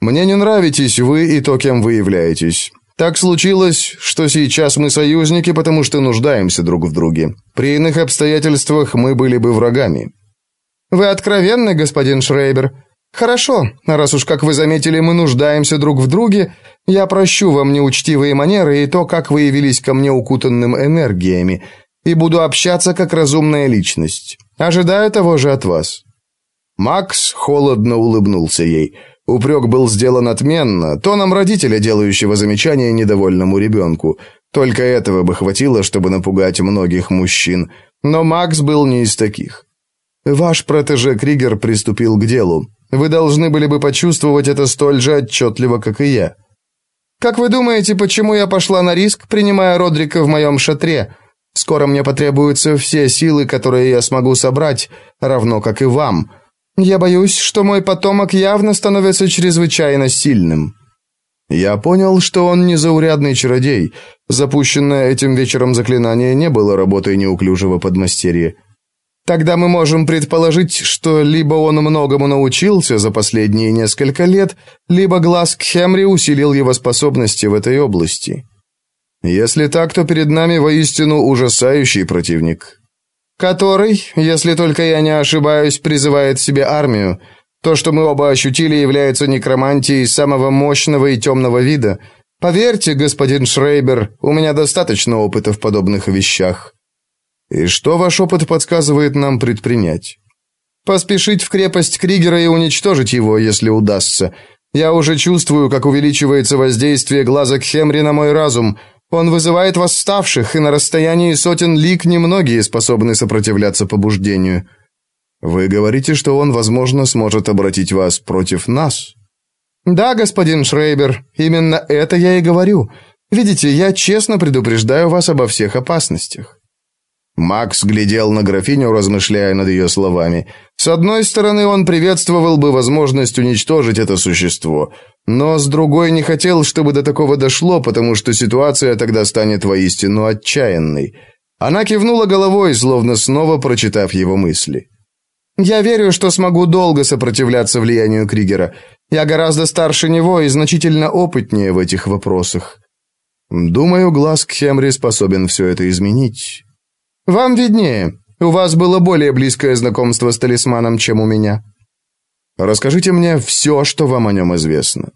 «Мне не нравитесь вы и то, кем вы являетесь. Так случилось, что сейчас мы союзники, потому что нуждаемся друг в друге. При иных обстоятельствах мы были бы врагами. Вы откровенны, господин Шрейбер? Хорошо, раз уж, как вы заметили, мы нуждаемся друг в друге, я прощу вам неучтивые манеры и то, как вы явились ко мне укутанным энергиями, и буду общаться как разумная личность. Ожидаю того же от вас. Макс холодно улыбнулся ей. Упрек был сделан отменно, тоном родителя, делающего замечание недовольному ребенку. Только этого бы хватило, чтобы напугать многих мужчин. Но Макс был не из таких. «Ваш протеже Кригер приступил к делу. Вы должны были бы почувствовать это столь же отчетливо, как и я». «Как вы думаете, почему я пошла на риск, принимая Родрика в моем шатре? Скоро мне потребуются все силы, которые я смогу собрать, равно как и вам». Я боюсь, что мой потомок явно становится чрезвычайно сильным. Я понял, что он не заурядный чародей. Запущенное этим вечером заклинание не было работой неуклюжего подмастерья. Тогда мы можем предположить, что либо он многому научился за последние несколько лет, либо глаз Кхемри усилил его способности в этой области. Если так, то перед нами воистину ужасающий противник, который, если только я не ошибаюсь, призывает себе армию. То, что мы оба ощутили, является некромантией самого мощного и темного вида. Поверьте, господин Шрейбер, у меня достаточно опыта в подобных вещах. И что ваш опыт подсказывает нам предпринять? Поспешить в крепость Кригера и уничтожить его, если удастся. Я уже чувствую, как увеличивается воздействие глаза Кхемри на мой разум. Он вызывает восставших, и на расстоянии сотен лик немногие способны сопротивляться побуждению. Вы говорите, что он, возможно, сможет обратить вас против нас? Да, господин Шрейбер, именно это я и говорю. Видите, я честно предупреждаю вас обо всех опасностях. Макс глядел на графиню, размышляя над ее словами. С одной стороны, он приветствовал бы возможность уничтожить это существо, но с другой не хотел, чтобы до такого дошло, потому что ситуация тогда станет воистину отчаянной. Она кивнула головой, словно снова прочитав его мысли. Я верю, что смогу долго сопротивляться влиянию Кригера. Я гораздо старше него и значительно опытнее в этих вопросах. Думаю, глаз Кхемри способен все это изменить. Вам виднее. У вас было более близкое знакомство с талисманом, чем у меня. Расскажите мне все, что вам о нем известно.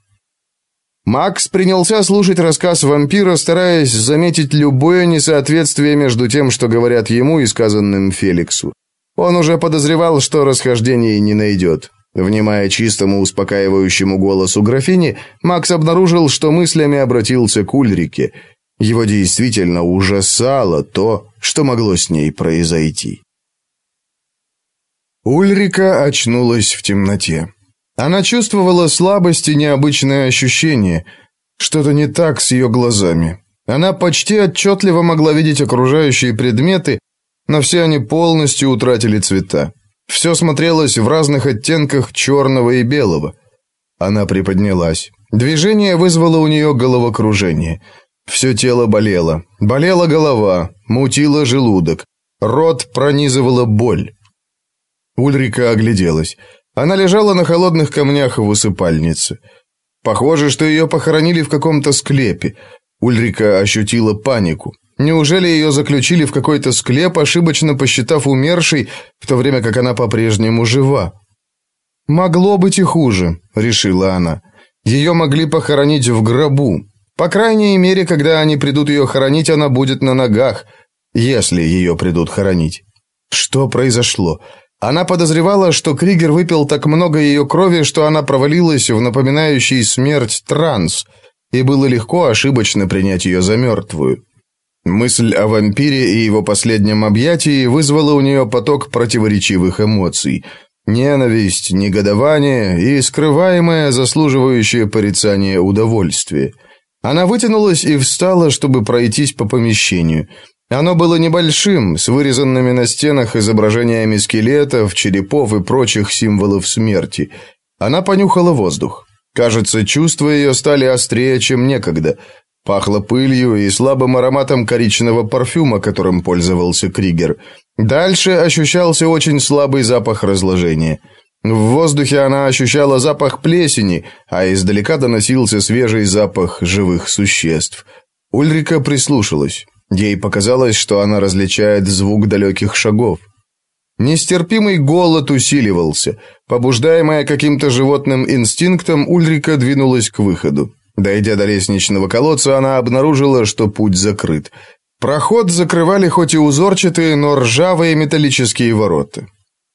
Макс принялся слушать рассказ вампира, стараясь заметить любое несоответствие между тем, что говорят ему и сказанным Феликсу. Он уже подозревал, что расхождений не найдет. Внимая чистому успокаивающему голосу графини, Макс обнаружил, что мыслями обратился к Ульрике. Его действительно ужасало то, что могло с ней произойти. Ульрика очнулась в темноте. Она чувствовала слабость и необычное ощущение. Что-то не так с ее глазами. Она почти отчетливо могла видеть окружающие предметы, но все они полностью утратили цвета. Все смотрелось в разных оттенках черного и белого. Она приподнялась. Движение вызвало у нее головокружение. Все тело болело. Болела голова, мутило желудок. Рот пронизывала боль. Ульрика огляделась. Она лежала на холодных камнях в усыпальнице. Похоже, что ее похоронили в каком-то склепе. Ульрика ощутила панику. Неужели ее заключили в какой-то склеп, ошибочно посчитав умершей, в то время как она по-прежнему жива? «Могло быть и хуже», — решила она. «Ее могли похоронить в гробу. По крайней мере, когда они придут ее хоронить, она будет на ногах, если ее придут хоронить». Что произошло? Она подозревала, что Кригер выпил так много ее крови, что она провалилась в напоминающий смерть транс, и было легко ошибочно принять ее за мертвую. Мысль о вампире и его последнем объятии вызвала у нее поток противоречивых эмоций. Ненависть, негодование и скрываемое, заслуживающее порицания удовольствие. Она вытянулась и встала, чтобы пройтись по помещению. Оно было небольшим, с вырезанными на стенах изображениями скелетов, черепов и прочих символов смерти. Она понюхала воздух. Кажется, чувства ее стали острее, чем некогда – Пахло пылью и слабым ароматом коричневого парфюма, которым пользовался Кригер. Дальше ощущался очень слабый запах разложения. В воздухе она ощущала запах плесени, а издалека доносился свежий запах живых существ. Ульрика прислушалась. Ей показалось, что она различает звук далеких шагов. Нестерпимый голод усиливался. Побуждаемая каким-то животным инстинктом, Ульрика двинулась к выходу. Дойдя до лестничного колодца, она обнаружила, что путь закрыт. Проход закрывали хоть и узорчатые, но ржавые металлические ворота.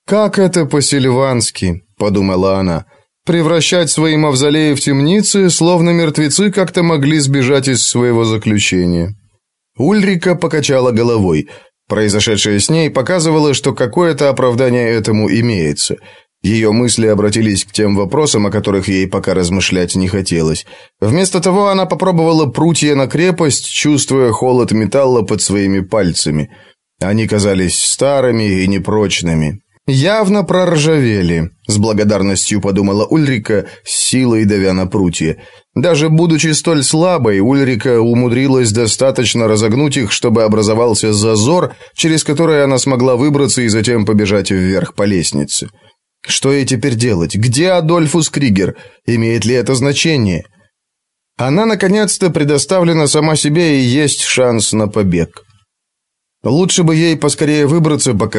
«Как это по-сильвански», — подумала она, — «превращать свои мавзолеи в темницы, словно мертвецы как-то могли сбежать из своего заключения». Ульрика покачала головой. Произошедшее с ней показывало, что какое-то оправдание этому имеется — ее мысли обратились к тем вопросам, о которых ей пока размышлять не хотелось. Вместо того она попробовала прутья на крепость, чувствуя холод металла под своими пальцами. Они казались старыми и непрочными. Явно проржавели, с благодарностью подумала Ульрика, с силой давя на прутья. Даже будучи столь слабой, Ульрика умудрилась достаточно разогнуть их, чтобы образовался зазор, через который она смогла выбраться и затем побежать вверх по лестнице. Что ей теперь делать? Где Адольфус Кригер? Имеет ли это значение? Она наконец-то предоставлена сама себе и есть шанс на побег. Лучше бы ей поскорее выбраться, пока